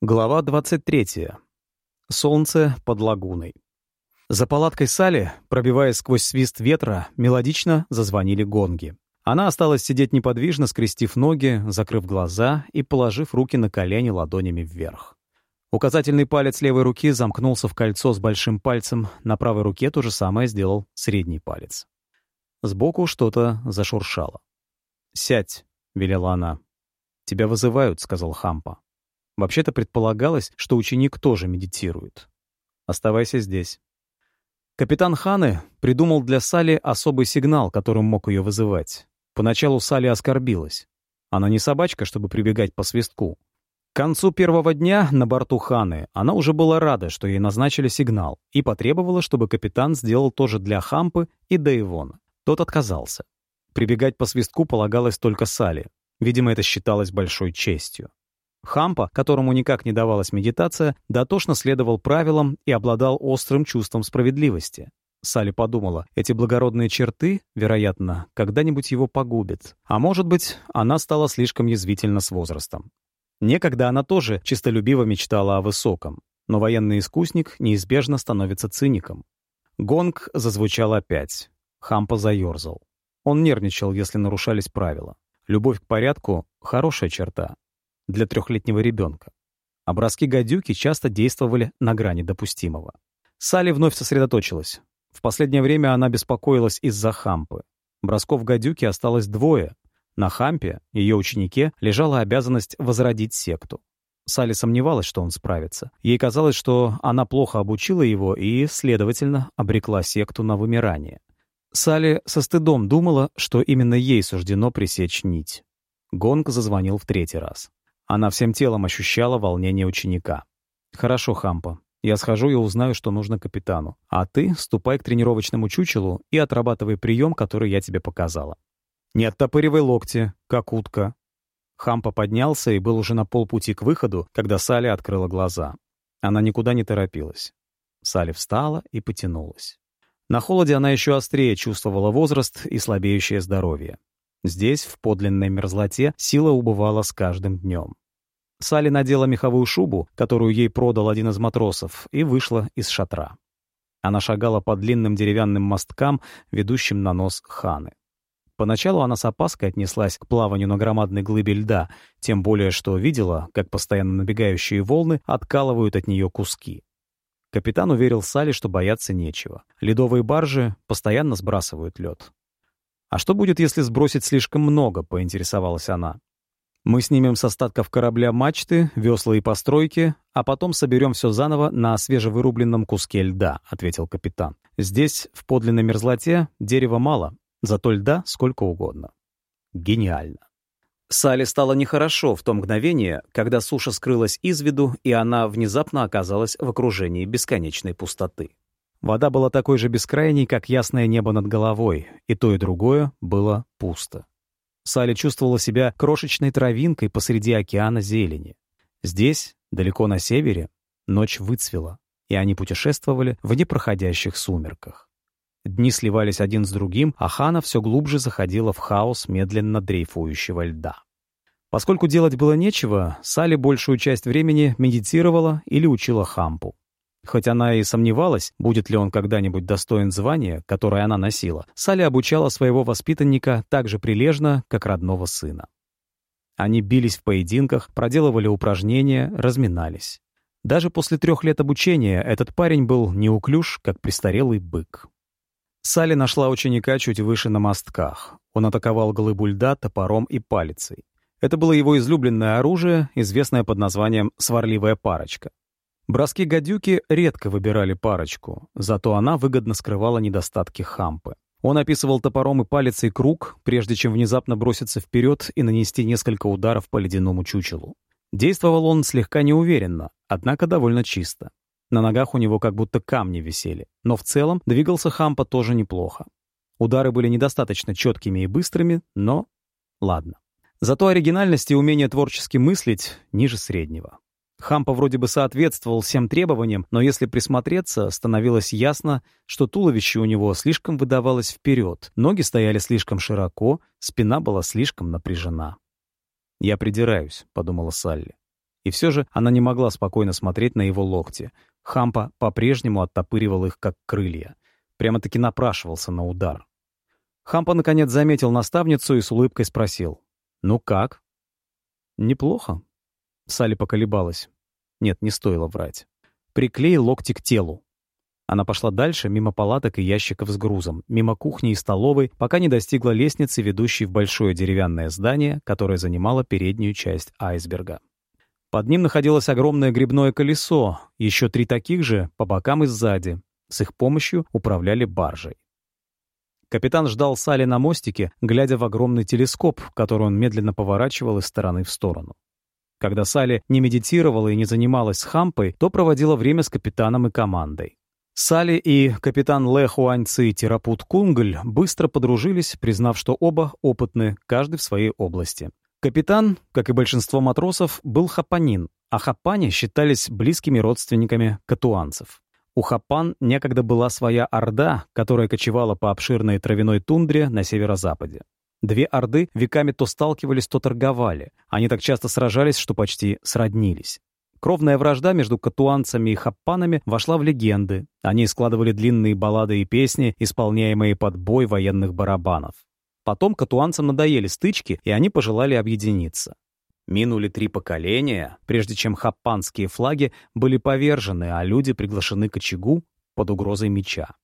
Глава 23. Солнце под лагуной. За палаткой Сали, пробиваясь сквозь свист ветра, мелодично зазвонили гонги. Она осталась сидеть неподвижно, скрестив ноги, закрыв глаза и положив руки на колени ладонями вверх. Указательный палец левой руки замкнулся в кольцо с большим пальцем, на правой руке то же самое сделал средний палец. Сбоку что-то зашуршало. «Сядь», — велела она. «Тебя вызывают», — сказал Хампа. Вообще-то предполагалось, что ученик тоже медитирует. Оставайся здесь. Капитан Ханы придумал для Сали особый сигнал, которым мог ее вызывать. Поначалу Сали оскорбилась. Она не собачка, чтобы прибегать по свистку. К концу первого дня на борту Ханы она уже была рада, что ей назначили сигнал, и потребовала, чтобы капитан сделал тоже для Хампы и Дейвона. Тот отказался. Прибегать по свистку полагалось только Сали. Видимо, это считалось большой честью. Хампа, которому никак не давалась медитация, дотошно следовал правилам и обладал острым чувством справедливости. Салли подумала, эти благородные черты, вероятно, когда-нибудь его погубят. А может быть, она стала слишком язвительна с возрастом. Некогда она тоже чистолюбиво мечтала о высоком, но военный искусник неизбежно становится циником. Гонг зазвучал опять. Хампа заерзал. Он нервничал, если нарушались правила. Любовь к порядку — хорошая черта, для трехлетнего ребенка. Образки гадюки часто действовали на грани допустимого. Салли вновь сосредоточилась. В последнее время она беспокоилась из-за хампы. Бросков гадюки осталось двое. На хампе, ее ученике, лежала обязанность возродить секту. Салли сомневалась, что он справится. Ей казалось, что она плохо обучила его и, следовательно, обрекла секту на вымирание. Салли со стыдом думала, что именно ей суждено пресечь нить. Гонг зазвонил в третий раз. Она всем телом ощущала волнение ученика. «Хорошо, Хампа. Я схожу и узнаю, что нужно капитану. А ты ступай к тренировочному чучелу и отрабатывай прием, который я тебе показала. Не оттопыривай локти, как утка». Хампа поднялся и был уже на полпути к выходу, когда Салли открыла глаза. Она никуда не торопилась. Салли встала и потянулась. На холоде она еще острее чувствовала возраст и слабеющее здоровье. Здесь, в подлинной мерзлоте, сила убывала с каждым днем. Салли надела меховую шубу, которую ей продал один из матросов, и вышла из шатра. Она шагала по длинным деревянным мосткам, ведущим на нос ханы. Поначалу она с опаской отнеслась к плаванию на громадной глыбе льда, тем более что видела, как постоянно набегающие волны откалывают от нее куски. Капитан уверил Салли, что бояться нечего. Ледовые баржи постоянно сбрасывают лед. «А что будет, если сбросить слишком много?» — поинтересовалась она. «Мы снимем с остатков корабля мачты, весла и постройки, а потом соберем все заново на свежевырубленном куске льда», — ответил капитан. «Здесь, в подлинной мерзлоте, дерева мало, зато льда сколько угодно». Гениально. Сале стало нехорошо в то мгновение, когда суша скрылась из виду, и она внезапно оказалась в окружении бесконечной пустоты. Вода была такой же бескрайней, как ясное небо над головой, и то и другое было пусто. Салли чувствовала себя крошечной травинкой посреди океана зелени. Здесь, далеко на севере, ночь выцвела, и они путешествовали в непроходящих сумерках. Дни сливались один с другим, а Хана все глубже заходила в хаос медленно дрейфующего льда. Поскольку делать было нечего, Салли большую часть времени медитировала или учила хампу. Хоть она и сомневалась, будет ли он когда-нибудь достоин звания, которое она носила, Салли обучала своего воспитанника так же прилежно, как родного сына. Они бились в поединках, проделывали упражнения, разминались. Даже после трех лет обучения этот парень был неуклюж, как престарелый бык. Салли нашла ученика чуть выше на мостках. Он атаковал глыбу льда топором и палицей. Это было его излюбленное оружие, известное под названием «сварливая парочка». Броски гадюки редко выбирали парочку, зато она выгодно скрывала недостатки хампы. Он описывал топором и палицей круг, прежде чем внезапно броситься вперед и нанести несколько ударов по ледяному чучелу. Действовал он слегка неуверенно, однако довольно чисто. На ногах у него как будто камни висели, но в целом двигался Хампа тоже неплохо. Удары были недостаточно четкими и быстрыми, но... Ладно. Зато оригинальность и умение творчески мыслить ниже среднего. Хампа вроде бы соответствовал всем требованиям, но если присмотреться, становилось ясно, что туловище у него слишком выдавалось вперед, ноги стояли слишком широко, спина была слишком напряжена. «Я придираюсь», — подумала Салли. И все же она не могла спокойно смотреть на его локти. Хампа по-прежнему оттопыривал их, как крылья. Прямо-таки напрашивался на удар. Хампа, наконец, заметил наставницу и с улыбкой спросил. «Ну как?» «Неплохо». Салли поколебалась. Нет, не стоило врать. «Приклей локти к телу». Она пошла дальше, мимо палаток и ящиков с грузом, мимо кухни и столовой, пока не достигла лестницы, ведущей в большое деревянное здание, которое занимало переднюю часть айсберга. Под ним находилось огромное грибное колесо, еще три таких же по бокам и сзади. С их помощью управляли баржей. Капитан ждал Салли на мостике, глядя в огромный телескоп, который он медленно поворачивал из стороны в сторону. Когда Салли не медитировала и не занималась с Хампой, то проводила время с капитаном и командой. Салли и капитан Лэ Хуаньци Терапут Кунгль быстро подружились, признав, что оба опытны, каждый в своей области. Капитан, как и большинство матросов, был хапанин, а хапани считались близкими родственниками катуанцев. У Хапан некогда была своя орда, которая кочевала по обширной травяной тундре на северо-западе. Две орды веками то сталкивались, то торговали. Они так часто сражались, что почти сроднились. Кровная вражда между катуанцами и хаппанами вошла в легенды. Они складывали длинные баллады и песни, исполняемые под бой военных барабанов. Потом катуанцам надоели стычки, и они пожелали объединиться. Минули три поколения, прежде чем хаппанские флаги были повержены, а люди приглашены к очагу под угрозой меча.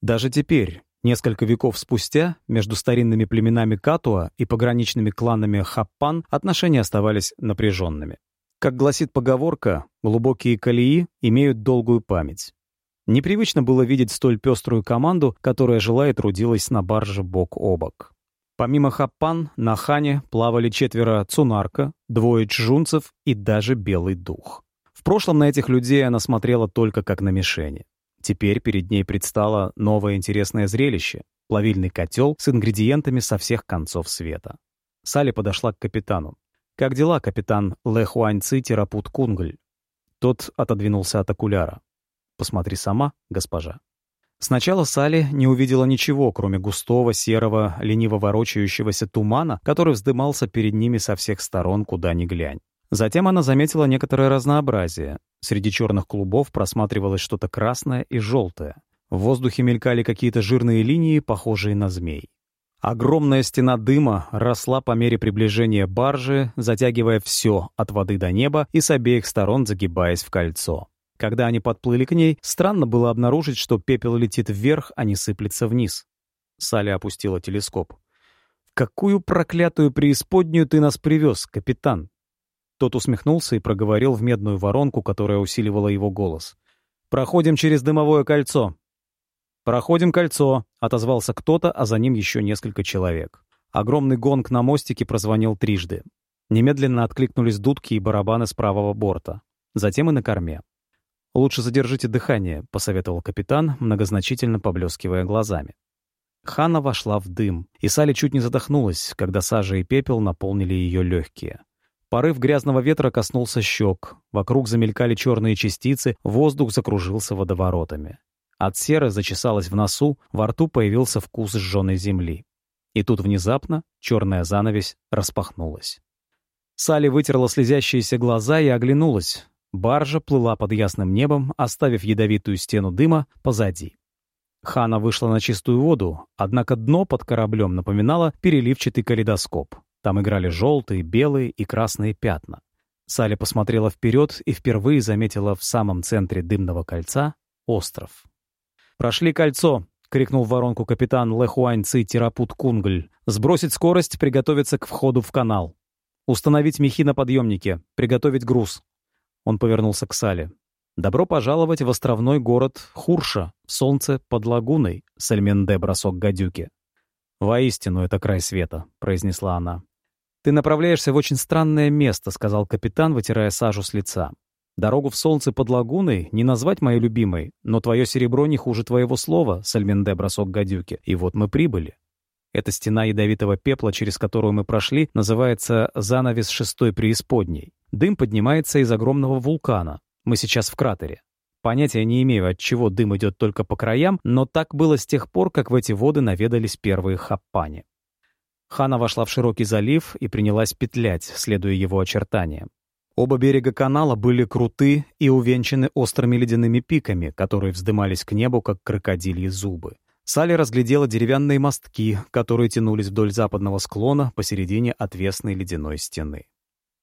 Даже теперь, несколько веков спустя, между старинными племенами Катуа и пограничными кланами Хаппан отношения оставались напряженными. Как гласит поговорка, глубокие колеи имеют долгую память. Непривычно было видеть столь пеструю команду, которая жила и трудилась на барже бок о бок. Помимо хаппан, на хане плавали четверо цунарка, двое чжунцев и даже белый дух. В прошлом на этих людей она смотрела только как на мишени. Теперь перед ней предстало новое интересное зрелище — плавильный котел с ингредиентами со всех концов света. Салли подошла к капитану. «Как дела, капитан Лэ Хуаньци Терапут Кунгль?» Тот отодвинулся от окуляра. «Посмотри сама, госпожа». Сначала Салли не увидела ничего, кроме густого, серого, лениво ворочающегося тумана, который вздымался перед ними со всех сторон, куда ни глянь. Затем она заметила некоторое разнообразие. Среди черных клубов просматривалось что-то красное и желтое. В воздухе мелькали какие-то жирные линии, похожие на змей. Огромная стена дыма росла по мере приближения баржи, затягивая все от воды до неба и с обеих сторон загибаясь в кольцо. Когда они подплыли к ней, странно было обнаружить, что пепел летит вверх, а не сыплется вниз. Салли опустила телескоп. «В какую проклятую преисподнюю ты нас привез, капитан?» Тот усмехнулся и проговорил в медную воронку, которая усиливала его голос. «Проходим через дымовое кольцо». «Проходим кольцо», — отозвался кто-то, а за ним еще несколько человек. Огромный гонг на мостике прозвонил трижды. Немедленно откликнулись дудки и барабаны с правого борта. Затем и на корме. «Лучше задержите дыхание», — посоветовал капитан, многозначительно поблескивая глазами. Хана вошла в дым, и Салли чуть не задохнулась, когда сажа и пепел наполнили ее легкие. Порыв грязного ветра коснулся щек, вокруг замелькали черные частицы, воздух закружился водоворотами. От серы зачесалась в носу, во рту появился вкус сжженной земли. И тут внезапно черная занавесь распахнулась. Салли вытерла слезящиеся глаза и оглянулась. Баржа плыла под ясным небом, оставив ядовитую стену дыма позади. Хана вышла на чистую воду, однако дно под кораблем напоминало переливчатый калейдоскоп. Там играли желтые, белые и красные пятна. Салли посмотрела вперед и впервые заметила в самом центре дымного кольца остров. «Прошли кольцо!» — крикнул в воронку капитан Лэхуань Ци Терапут Кунгль. «Сбросить скорость, приготовиться к входу в канал. Установить мехи на подъемнике, приготовить груз. Он повернулся к Сале. «Добро пожаловать в островной город Хурша, солнце под лагуной, Сальменде бросок гадюки». «Воистину, это край света», — произнесла она. «Ты направляешься в очень странное место», — сказал капитан, вытирая сажу с лица. «Дорогу в солнце под лагуной не назвать моей любимой, но твое серебро не хуже твоего слова, Сальменде бросок гадюки, и вот мы прибыли». Эта стена ядовитого пепла, через которую мы прошли, называется «занавес шестой преисподней». Дым поднимается из огромного вулкана. Мы сейчас в кратере. Понятия не имею, от чего дым идет только по краям, но так было с тех пор, как в эти воды наведались первые хаппани. Хана вошла в широкий залив и принялась петлять, следуя его очертаниям. Оба берега канала были круты и увенчаны острыми ледяными пиками, которые вздымались к небу, как крокодильи зубы. Салли разглядела деревянные мостки, которые тянулись вдоль западного склона посередине отвесной ледяной стены.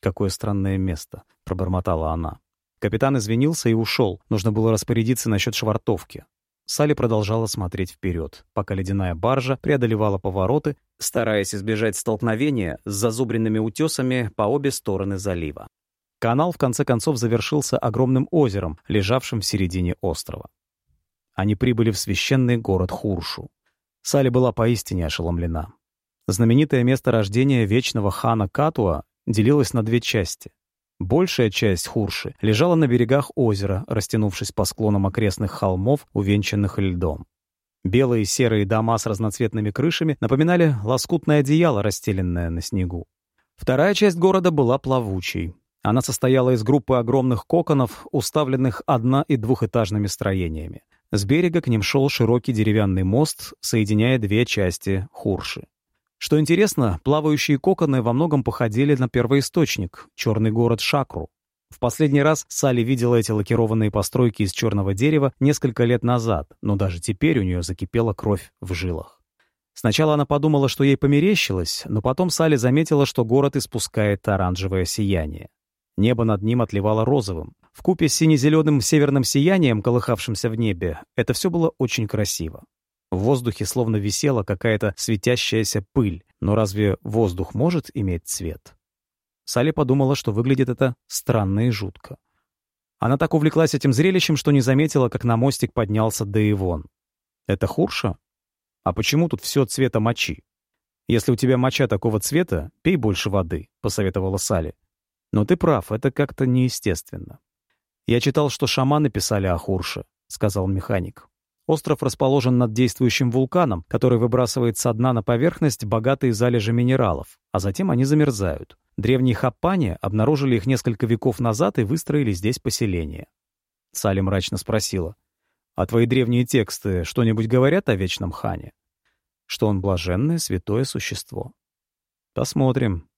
«Какое странное место», — пробормотала она. Капитан извинился и ушел. Нужно было распорядиться насчет швартовки. Салли продолжала смотреть вперед, пока ледяная баржа преодолевала повороты, стараясь избежать столкновения с зазубренными утесами по обе стороны залива. Канал в конце концов завершился огромным озером, лежавшим в середине острова. Они прибыли в священный город Хуршу. Салли была поистине ошеломлена. Знаменитое место рождения вечного хана Катуа делилось на две части. Большая часть Хурши лежала на берегах озера, растянувшись по склонам окрестных холмов, увенчанных льдом. Белые и серые дома с разноцветными крышами напоминали лоскутное одеяло, расстеленное на снегу. Вторая часть города была плавучей. Она состояла из группы огромных коконов, уставленных одно- и двухэтажными строениями. С берега к ним шел широкий деревянный мост, соединяя две части Хурши. Что интересно, плавающие коконы во многом походили на первоисточник — черный город Шакру. В последний раз Салли видела эти лакированные постройки из черного дерева несколько лет назад, но даже теперь у нее закипела кровь в жилах. Сначала она подумала, что ей померещилось, но потом Салли заметила, что город испускает оранжевое сияние. Небо над ним отливало розовым. В купе с сине-зеленым северным сиянием, колыхавшимся в небе, это все было очень красиво. В воздухе словно висела какая-то светящаяся пыль, но разве воздух может иметь цвет? Салли подумала, что выглядит это странно и жутко. Она так увлеклась этим зрелищем, что не заметила, как на мостик поднялся Дэйвон. «Это Хурша? А почему тут все цвета мочи? Если у тебя моча такого цвета, пей больше воды», — посоветовала Салли. Но ты прав, это как-то неестественно. Я читал, что шаманы писали о Хурше, сказал механик. Остров расположен над действующим вулканом, который выбрасывает со дна на поверхность богатые залежи минералов, а затем они замерзают. Древние хаппани обнаружили их несколько веков назад и выстроили здесь поселение. Салли мрачно спросила, «А твои древние тексты что-нибудь говорят о Вечном Хане?» «Что он блаженное, святое существо». «Посмотрим»,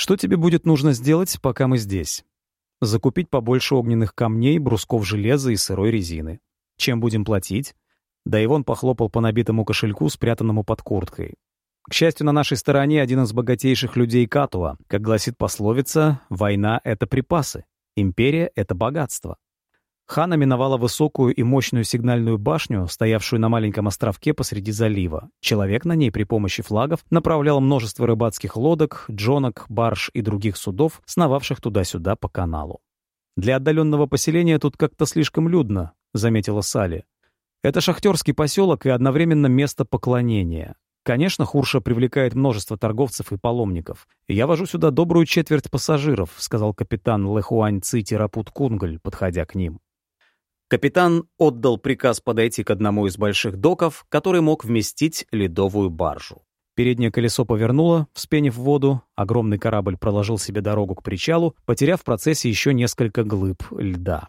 что тебе будет нужно сделать, пока мы здесь? Закупить побольше огненных камней, брусков железа и сырой резины. Чем будем платить? Да и вон похлопал по набитому кошельку, спрятанному под курткой. К счастью, на нашей стороне один из богатейших людей Катуа. Как гласит пословица, война — это припасы, империя — это богатство. Хана миновала высокую и мощную сигнальную башню, стоявшую на маленьком островке посреди залива. Человек на ней при помощи флагов направлял множество рыбацких лодок, джонок, барж и других судов, сновавших туда-сюда по каналу. «Для отдаленного поселения тут как-то слишком людно», — заметила Салли. «Это шахтерский поселок и одновременно место поклонения. Конечно, Хурша привлекает множество торговцев и паломников. «Я вожу сюда добрую четверть пассажиров», — сказал капитан Лэхуань Ци Тирапут Кунгаль, подходя к ним. Капитан отдал приказ подойти к одному из больших доков, который мог вместить ледовую баржу. Переднее колесо повернуло, вспенив воду, огромный корабль проложил себе дорогу к причалу, потеряв в процессе еще несколько глыб льда.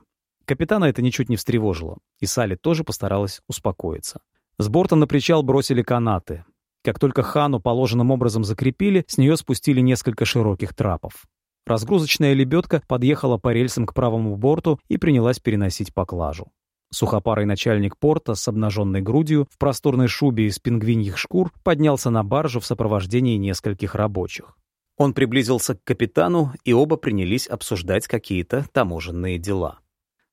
Капитана это ничуть не встревожило, и Салли тоже постаралась успокоиться. С борта на причал бросили канаты. Как только Хану положенным образом закрепили, с нее спустили несколько широких трапов. Разгрузочная лебедка подъехала по рельсам к правому борту и принялась переносить поклажу. Сухопарый начальник порта с обнаженной грудью в просторной шубе из пингвиньих шкур поднялся на баржу в сопровождении нескольких рабочих. Он приблизился к капитану, и оба принялись обсуждать какие-то таможенные дела.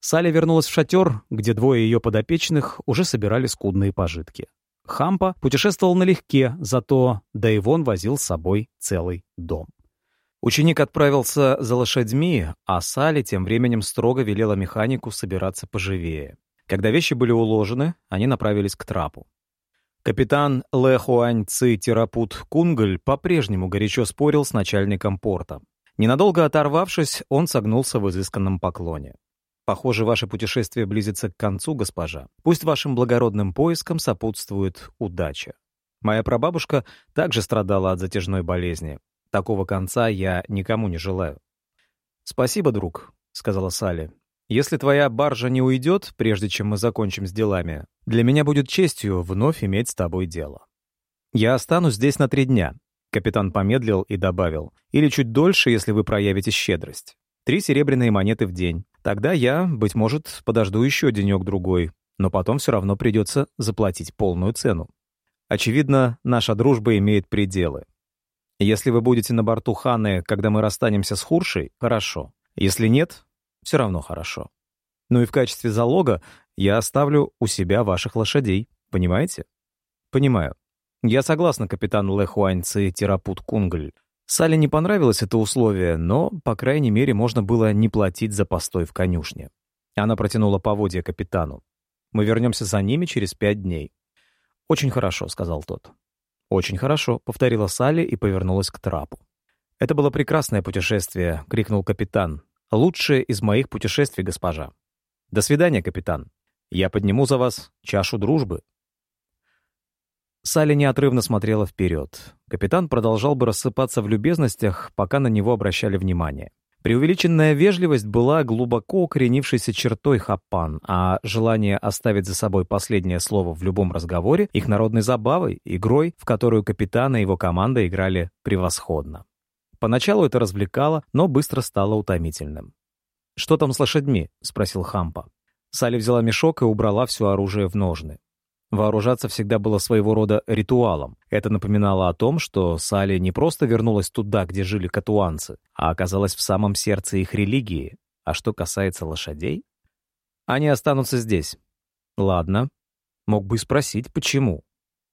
Саля вернулась в шатер, где двое ее подопечных уже собирали скудные пожитки. Хампа путешествовал налегке, зато Дэйвон возил с собой целый дом. Ученик отправился за лошадьми, а Салли тем временем строго велела механику собираться поживее. Когда вещи были уложены, они направились к трапу. Капитан Лэ Хуань Ци Терапут Кунгаль по-прежнему горячо спорил с начальником порта. Ненадолго оторвавшись, он согнулся в изысканном поклоне. «Похоже, ваше путешествие близится к концу, госпожа. Пусть вашим благородным поискам сопутствует удача. Моя прабабушка также страдала от затяжной болезни. Такого конца я никому не желаю. «Спасибо, друг», — сказала Салли. «Если твоя баржа не уйдет, прежде чем мы закончим с делами, для меня будет честью вновь иметь с тобой дело». «Я останусь здесь на три дня», — капитан помедлил и добавил. «Или чуть дольше, если вы проявите щедрость. Три серебряные монеты в день. Тогда я, быть может, подожду еще денек-другой, но потом все равно придется заплатить полную цену. Очевидно, наша дружба имеет пределы. Если вы будете на борту Ханы, когда мы расстанемся с Хуршей, хорошо. Если нет, все равно хорошо. Ну и в качестве залога я оставлю у себя ваших лошадей. Понимаете? Понимаю. Я согласна, капитан Лэхуаньцы Терапут Кунгль. Сале не понравилось это условие, но, по крайней мере, можно было не платить за постой в конюшне. Она протянула поводья капитану. «Мы вернемся за ними через пять дней». «Очень хорошо», — сказал тот. «Очень хорошо», — повторила Салли и повернулась к трапу. «Это было прекрасное путешествие», — крикнул капитан. «Лучшее из моих путешествий, госпожа». «До свидания, капитан. Я подниму за вас чашу дружбы». Салли неотрывно смотрела вперед. Капитан продолжал бы рассыпаться в любезностях, пока на него обращали внимание. Преувеличенная вежливость была глубоко укоренившейся чертой хапан, а желание оставить за собой последнее слово в любом разговоре — их народной забавой, игрой, в которую капитан и его команда играли превосходно. Поначалу это развлекало, но быстро стало утомительным. «Что там с лошадьми?» — спросил Хампа. Салли взяла мешок и убрала все оружие в ножны. Вооружаться всегда было своего рода ритуалом. Это напоминало о том, что Сали не просто вернулась туда, где жили катуанцы, а оказалась в самом сердце их религии. А что касается лошадей? Они останутся здесь. Ладно. Мог бы спросить, почему.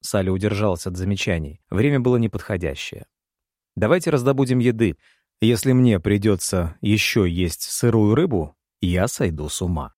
Сали удержался от замечаний. Время было неподходящее. Давайте раздобудем еды. Если мне придется еще есть сырую рыбу, я сойду с ума.